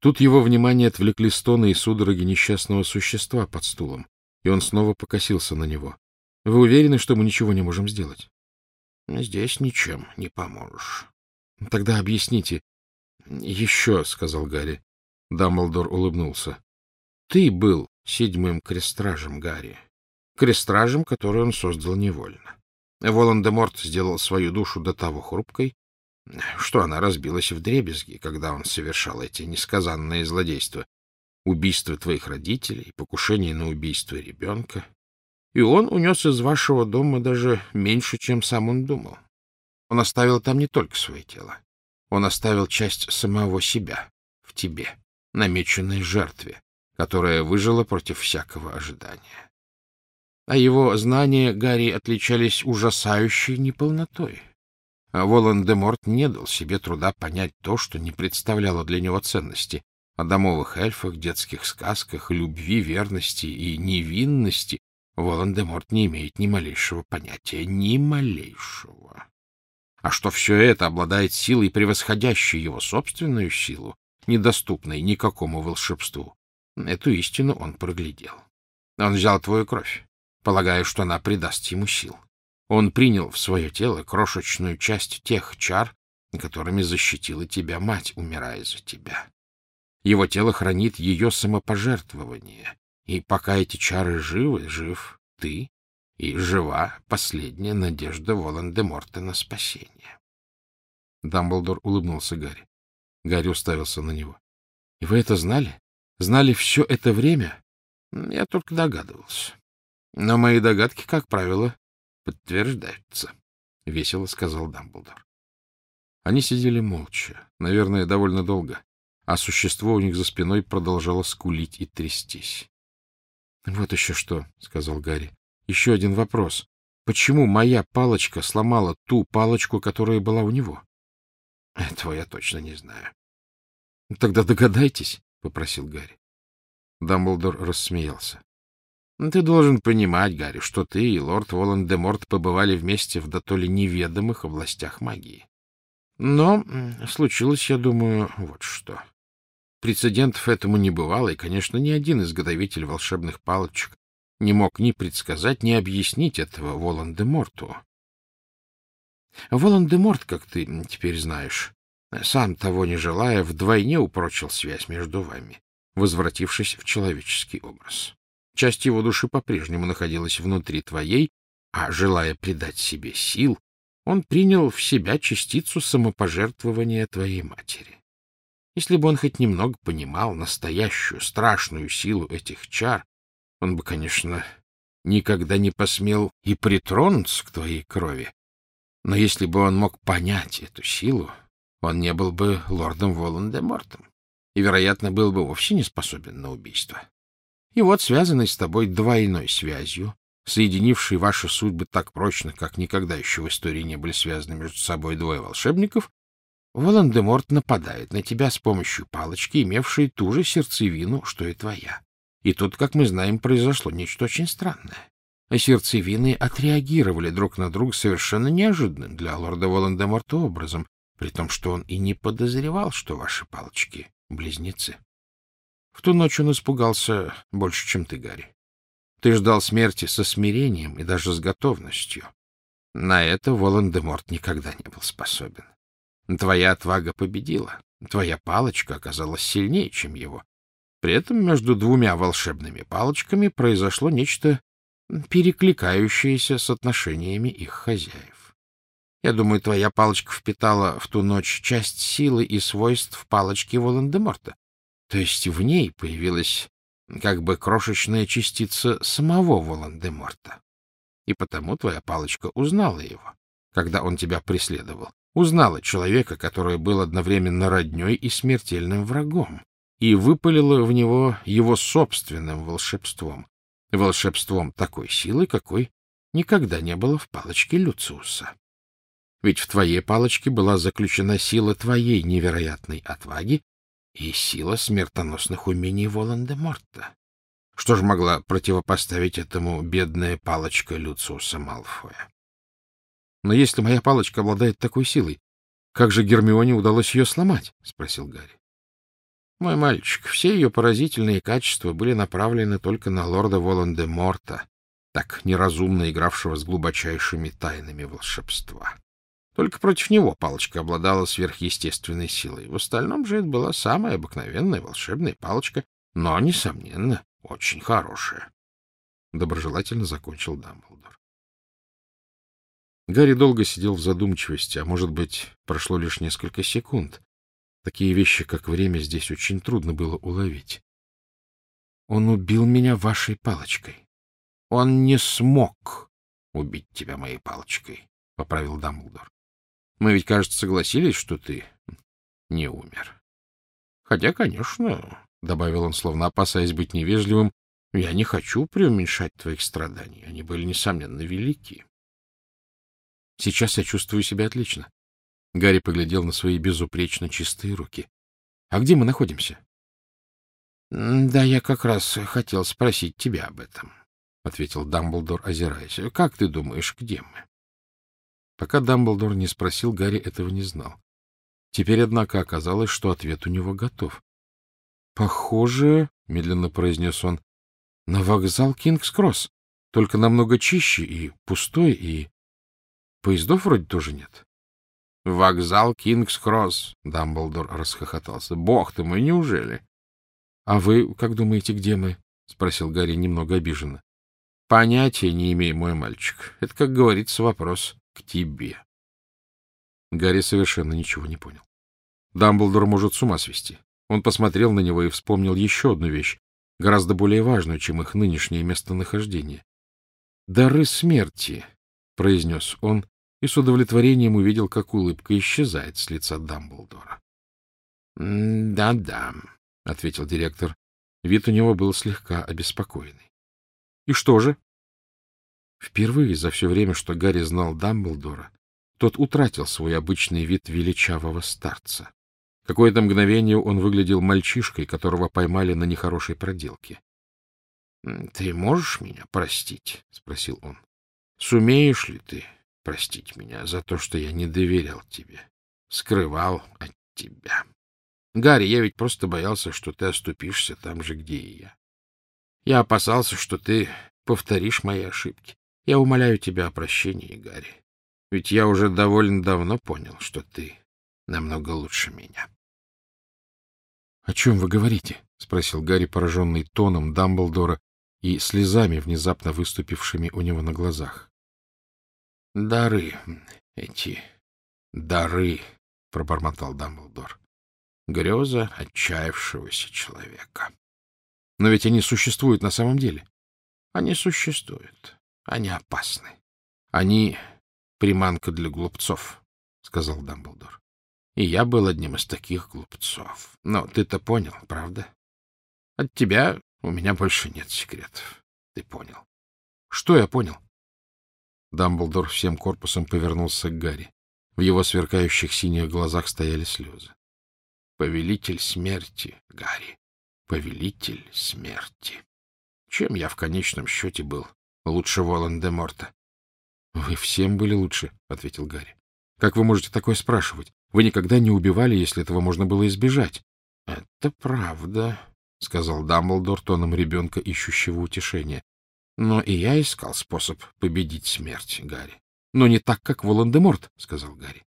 Тут его внимание отвлекли стоны и судороги несчастного существа под стулом, и он снова покосился на него. — Вы уверены, что мы ничего не можем сделать? — Здесь ничем не поможешь. — Тогда объясните. — Еще, — сказал Гарри. Дамблдор улыбнулся. — Ты был седьмым крестражем, Гарри. Крестражем, который он создал невольно. Волан-де-Морт сделал свою душу до того хрупкой, что она разбилась в дребезги, когда он совершал эти несказанные злодейства. Убийство твоих родителей, покушение на убийство ребенка. И он унес из вашего дома даже меньше, чем сам он думал. Он оставил там не только свое тело. Он оставил часть самого себя в тебе, намеченной жертве, которая выжила против всякого ожидания. А его знания Гарри отличались ужасающей неполнотой. А Волан-де-Морт не дал себе труда понять то, что не представляло для него ценности о домовых эльфах, детских сказках, любви, верности и невинности. Волан-де-Морт не имеет ни малейшего понятия, ни малейшего. А что все это обладает силой, превосходящей его собственную силу, недоступной никакому волшебству, эту истину он проглядел. Он взял твою кровь, полагая, что она придаст ему сил. Он принял в свое тело крошечную часть тех чар, которыми защитила тебя мать, умирая за тебя. Его тело хранит ее самопожертвование, и пока эти чары живы, жив ты, и жива последняя надежда Волан-де-Морта на спасение. Дамблдор улыбнулся Гарри. Гарри уставился на него. — И вы это знали? Знали все это время? — Я только догадывался. Но мои догадки, как правило, подтверждаются, — весело сказал Дамблдор. Они сидели молча, наверное, довольно долго, а существо у них за спиной продолжало скулить и трястись. — Вот еще что, — сказал Гарри. — Еще один вопрос. Почему моя палочка сломала ту палочку, которая была у него? — Этого я точно не знаю. — Тогда догадайтесь, — попросил Гарри. Дамблдор рассмеялся. — Ты должен понимать, Гарри, что ты и лорд Волан-де-Морт побывали вместе в дотоле неведомых областях магии. Но случилось, я думаю, вот что. Прецедентов этому не бывало, и, конечно, ни один изготовитель волшебных палочек не мог ни предсказать, ни объяснить этого Волан-де-Морту. Волан-де-Морт, как ты теперь знаешь, сам того не желая, вдвойне упрочил связь между вами, возвратившись в человеческий образ. Часть его души по-прежнему находилась внутри твоей, а, желая придать себе сил, он принял в себя частицу самопожертвования твоей матери. Если бы он хоть немного понимал настоящую страшную силу этих чар, он бы, конечно, никогда не посмел и притронуться к твоей крови. Но если бы он мог понять эту силу, он не был бы лордом Волан-де-Мортом и, вероятно, был бы вовсе не способен на убийство. И вот, связанный с тобой двойной связью, соединивший ваши судьбы так прочно, как никогда еще в истории не были связаны между собой двое волшебников, Волан-де-Морт нападает на тебя с помощью палочки, имевшей ту же сердцевину, что и твоя. И тут, как мы знаем, произошло нечто очень странное. Сердцевины отреагировали друг на друга совершенно неожиданным для лорда Волан-де-Морта образом, при том, что он и не подозревал, что ваши палочки — близнецы. В ту ночь он испугался больше, чем ты, Гарри. Ты ждал смерти со смирением и даже с готовностью. На это Волан-де-Морт никогда не был способен. Твоя отвага победила. Твоя палочка оказалась сильнее, чем его. При этом между двумя волшебными палочками произошло нечто перекликающееся с отношениями их хозяев. Я думаю, твоя палочка впитала в ту ночь часть силы и свойств палочки Волан-де-Морта. То есть в ней появилась как бы крошечная частица самого Волан-де-Морта. И потому твоя палочка узнала его, когда он тебя преследовал. Узнала человека, который был одновременно родней и смертельным врагом, и выпалила в него его собственным волшебством. Волшебством такой силы, какой никогда не было в палочке Люциуса. Ведь в твоей палочке была заключена сила твоей невероятной отваги и сила смертоносных умений Волан-де-Морта. Что же могла противопоставить этому бедная палочка Люциуса Малфоя? Но если моя палочка обладает такой силой, как же Гермионе удалось ее сломать? — спросил Гарри. Мой мальчик, все ее поразительные качества были направлены только на лорда Волан-де-Морта, так неразумно игравшего с глубочайшими тайнами волшебства. Только против него палочка обладала сверхъестественной силой. В остальном же это была самая обыкновенная волшебная палочка, но, несомненно, очень хорошая. Доброжелательно закончил Дамблдор. Гарри долго сидел в задумчивости, а, может быть, прошло лишь несколько секунд. Такие вещи, как время, здесь очень трудно было уловить. Он убил меня вашей палочкой. Он не смог убить тебя моей палочкой, — поправил Дамблдор. Мы ведь, кажется, согласились, что ты не умер. Хотя, конечно, — добавил он, словно опасаясь быть невежливым, — я не хочу преуменьшать твоих страданий. Они были, несомненно, велики. Сейчас я чувствую себя отлично. Гарри поглядел на свои безупречно чистые руки. — А где мы находимся? — Да, я как раз хотел спросить тебя об этом, — ответил Дамблдор, озираясь. — Как ты думаешь, где мы? Пока Дамблдор не спросил, Гарри этого не знал. Теперь, однако, оказалось, что ответ у него готов. — Похоже, — медленно произнес он, — на вокзал Кингс-Кросс, только намного чище и пустой, и Поездов вроде тоже нет. — Вокзал Кингс-Кросс, — Дамблдор расхохотался. — Бог ты мой, неужели? — А вы как думаете, где мы? — спросил Гарри немного обиженно. — Понятия не имею, мой мальчик. Это, как говорится, вопрос к тебе. Гарри совершенно ничего не понял. Дамблдор может с ума свести. Он посмотрел на него и вспомнил еще одну вещь, гораздо более важную, чем их нынешнее местонахождение. «Дары смерти», — произнес он, и с удовлетворением увидел, как улыбка исчезает с лица Дамблдора. «Да-да», — ответил директор. Вид у него был слегка обеспокоенный. — И что же? Впервые за все время, что Гарри знал Дамблдора, тот утратил свой обычный вид величавого старца. Какое-то мгновение он выглядел мальчишкой, которого поймали на нехорошей проделке. — Ты можешь меня простить? — спросил он. — Сумеешь ли ты простить меня за то, что я не доверял тебе, скрывал от тебя. Гарри, я ведь просто боялся, что ты оступишься там же, где и я. Я опасался, что ты повторишь мои ошибки. Я умоляю тебя о прощении, Гарри. Ведь я уже довольно давно понял, что ты намного лучше меня. — О чем вы говорите? — спросил Гарри, пораженный тоном Дамблдора и слезами, внезапно выступившими у него на глазах. Дары эти, дары, — пробормотал Дамблдор. Греза отчаявшегося человека. Но ведь они существуют на самом деле. Они существуют. Они опасны. Они приманка для глупцов, — сказал Дамблдор. И я был одним из таких глупцов. Но ты-то понял, правда? От тебя у меня больше нет секретов. Ты понял. Что я понял? Дамблдор всем корпусом повернулся к Гарри. В его сверкающих синих глазах стояли слезы. — Повелитель смерти, Гарри, повелитель смерти. Чем я в конечном счете был? Лучше Волан-де-Морта. — Вы всем были лучше, — ответил Гарри. — Как вы можете такое спрашивать? Вы никогда не убивали, если этого можно было избежать. — Это правда, — сказал Дамблдор тоном ребенка, ищущего утешения. Но и я искал способ победить смерть, Гарри. Но не так, как Волан-де-Морт, — сказал Гарри.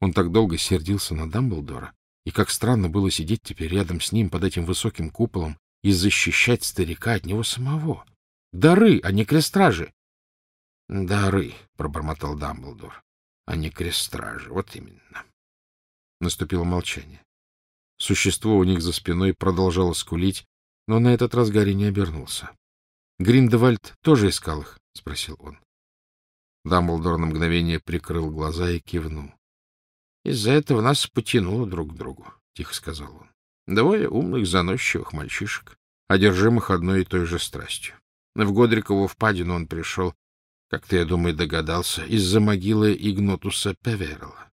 Он так долго сердился на Дамблдора, и как странно было сидеть теперь рядом с ним под этим высоким куполом и защищать старика от него самого. Дары, а не крестражи. — Дары, — пробормотал Дамблдор, — а не крестражи. Вот именно. Наступило молчание. Существо у них за спиной продолжало скулить, но на этот раз Гарри не обернулся. Гриндевальд тоже искал их? — спросил он. Дамблдор на мгновение прикрыл глаза и кивнул. — Из-за этого нас потянуло друг к другу, — тихо сказал он. Двое умных, заносчивых мальчишек, одержимых одной и той же страстью. В Годрикову впадину он пришел, как ты, я думаю, догадался, из-за могилы Игнотуса Певерла.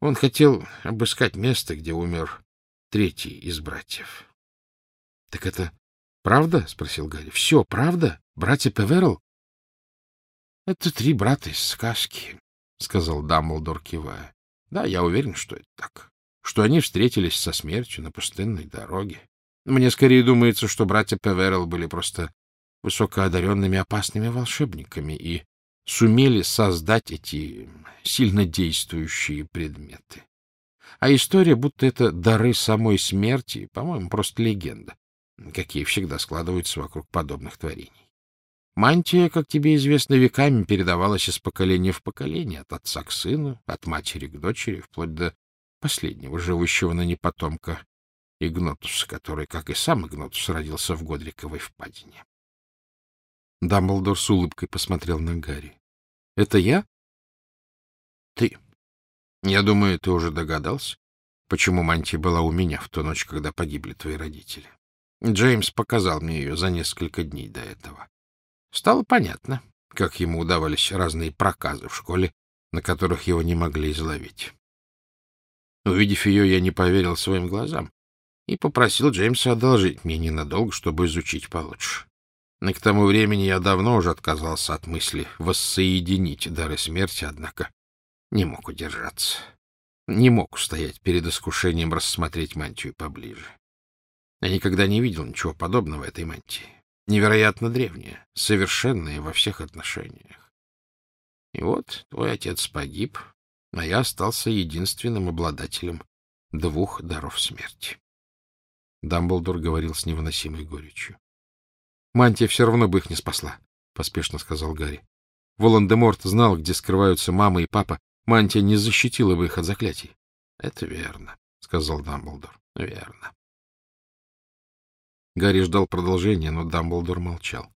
Он хотел обыскать место, где умер третий из братьев. — Так это Правда? — спросил Гарри. — Все правда? Братья Певерл? — Это три брата из сказки, — сказал Дамблдор, кивая. — Да, я уверен, что это так. что они встретились со смертью на пустынной дороге. Мне скорее думается, что братья Певерел были просто высокоодаренными опасными волшебниками и сумели создать эти сильно действующие предметы. А история, будто это дары самой смерти, по-моему, просто легенда, какие всегда складываются вокруг подобных творений. Мантия, как тебе известно, веками передавалась из поколения в поколение, от отца к сыну, от матери к дочери, вплоть до последнего, живущего на непотомка Игнотуса, который, как и сам Игнотус, родился в Годриковой впадине. Дамблдор с улыбкой посмотрел на Гарри. — Это я? — Ты. Я думаю, ты уже догадался, почему мантия была у меня в ту ночь, когда погибли твои родители. Джеймс показал мне ее за несколько дней до этого. Стало понятно, как ему удавались разные проказы в школе, на которых его не могли изловить. Увидев ее, я не поверил своим глазам и попросил Джеймса одолжить мне ненадолго, чтобы изучить получше. Но к тому времени я давно уже отказался от мысли воссоединить дары смерти, однако не мог удержаться. Не мог устоять перед искушением рассмотреть мантию поближе. Я никогда не видел ничего подобного этой мантии. Невероятно древняя, совершенная во всех отношениях. И вот твой отец погиб, а я остался единственным обладателем двух даров смерти. Дамблдор говорил с невыносимой горечью. — Мантия все равно бы их не спасла, — поспешно сказал Гарри. Волан-де-Морт знал, где скрываются мама и папа. Мантия не защитила бы их от заклятий. — Это верно, — сказал Дамблдор. — Верно. Гарри ждал продолжения, но Дамблдор молчал.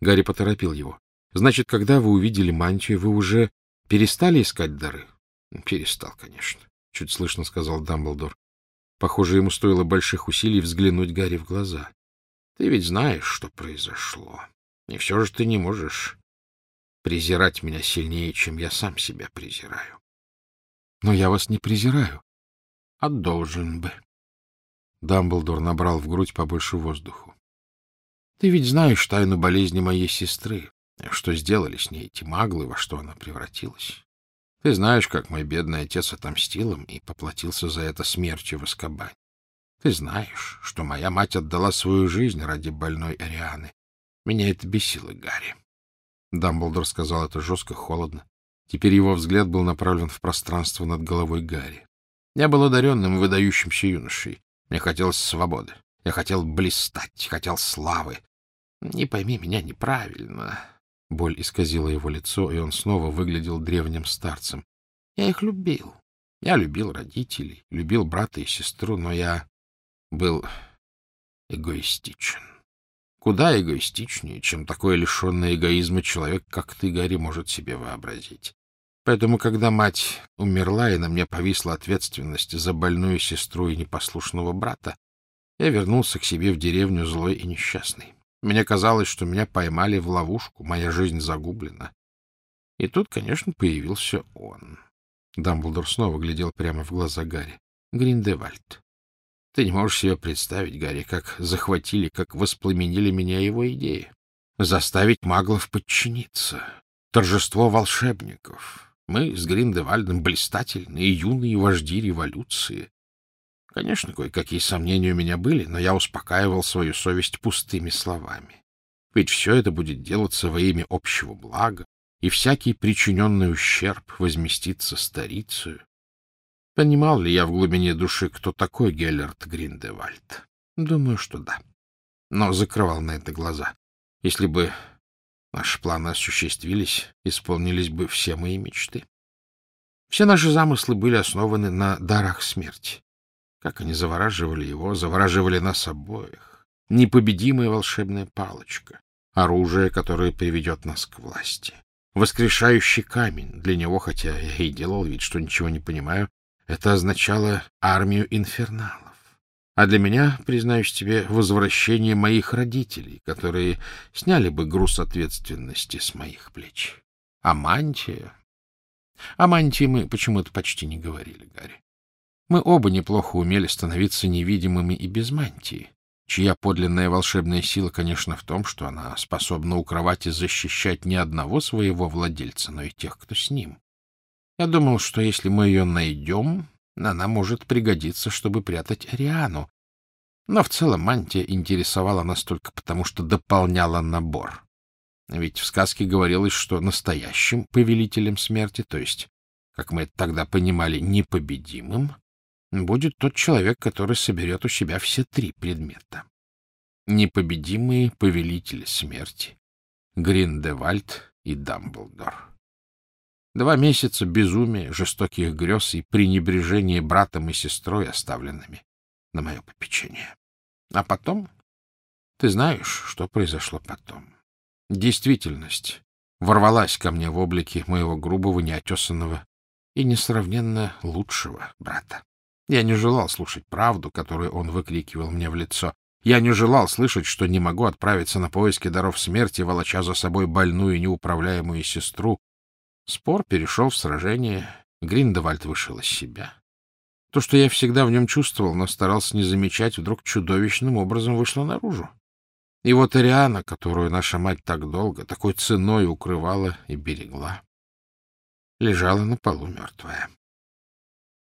Гарри поторопил его. — Значит, когда вы увидели мантию, вы уже перестали искать дары? — Перестал, конечно, — чуть слышно сказал Дамблдор. Похоже, ему стоило больших усилий взглянуть Гарри в глаза. — Ты ведь знаешь, что произошло. И все же ты не можешь презирать меня сильнее, чем я сам себя презираю. — Но я вас не презираю. — А должен бы. Дамблдор набрал в грудь побольше воздуху. — Ты ведь знаешь тайну болезни моей сестры, что сделали с ней эти маглы, во что она превратилась. Ты знаешь, как мой бедный отец отомстил им и поплатился за это смертью в Аскабане. Ты знаешь, что моя мать отдала свою жизнь ради больной Арианы. Меня это бесило, Гарри. Дамблдор сказал это жестко, холодно. Теперь его взгляд был направлен в пространство над головой Гарри. Я был одаренным, выдающимся юношей. Мне хотелось свободы. Я хотел блистать, хотел славы. Не пойми меня неправильно. Боль исказила его лицо, и он снова выглядел древним старцем. Я их любил. Я любил родителей, любил брата и сестру, но я был эгоистичен. Куда эгоистичнее, чем такой лишенный эгоизма человек, как ты, Гарри, может себе вообразить. Поэтому, когда мать умерла, и на мне повисла ответственность за больную сестру и непослушного брата, я вернулся к себе в деревню злой и несчастный. Мне казалось, что меня поймали в ловушку, моя жизнь загублена. И тут, конечно, появился он. Дамблдор снова глядел прямо в глаза Гарри. Гриндевальд. Ты не можешь себе представить, Гарри, как захватили, как воспламенили меня его идеи. Заставить маглов подчиниться. Торжество волшебников. Мы с Гриндевальдом блистательные юные вожди революции. Конечно, кое-какие сомнения у меня были, но я успокаивал свою совесть пустыми словами. Ведь все это будет делаться во имя общего блага, и всякий причиненный ущерб возместится старицею. Понимал ли я в глубине души, кто такой Геллерт Гриндевальд? Думаю, что да. Но закрывал на это глаза. Если бы наши планы осуществились, исполнились бы все мои мечты. Все наши замыслы были основаны на дарах смерти. Как они завораживали его, завораживали нас обоих. Непобедимая волшебная палочка, оружие, которое приведет нас к власти. Воскрешающий камень для него, хотя я и делал вид, что ничего не понимаю, это означало армию инферналов. А для меня, признаюсь тебе, возвращение моих родителей, которые сняли бы груз ответственности с моих плеч. А мантия... О мантии мы почему-то почти не говорили, Гарри. Мы оба неплохо умели становиться невидимыми и без мантии, чья подлинная волшебная сила, конечно, в том, что она способна укрывать и защищать не одного своего владельца, но и тех, кто с ним. Я думал, что если мы ее найдем, Она может пригодиться, чтобы прятать Ариану. Но в целом мантия интересовала нас только потому, что дополняла набор. Ведь в сказке говорилось, что настоящим повелителем смерти, то есть, как мы это тогда понимали, непобедимым, будет тот человек, который соберет у себя все три предмета. Непобедимые повелители смерти, Гриндевальд и Дамблдор. Два месяца безумия, жестоких грез и пренебрежения братом и сестрой, оставленными на мое попечение. А потом... Ты знаешь, что произошло потом. Действительность ворвалась ко мне в облике моего грубого, неотесанного и несравненно лучшего брата. Я не желал слушать правду, которую он выкрикивал мне в лицо. Я не желал слышать, что не могу отправиться на поиски даров смерти, волоча за собой больную и неуправляемую сестру. Спор перешел в сражение. Гриндевальд вышел из себя. То, что я всегда в нем чувствовал, но старался не замечать, вдруг чудовищным образом вышло наружу. И вот Ариана, которую наша мать так долго, такой ценой укрывала и берегла, лежала на полу мертвая.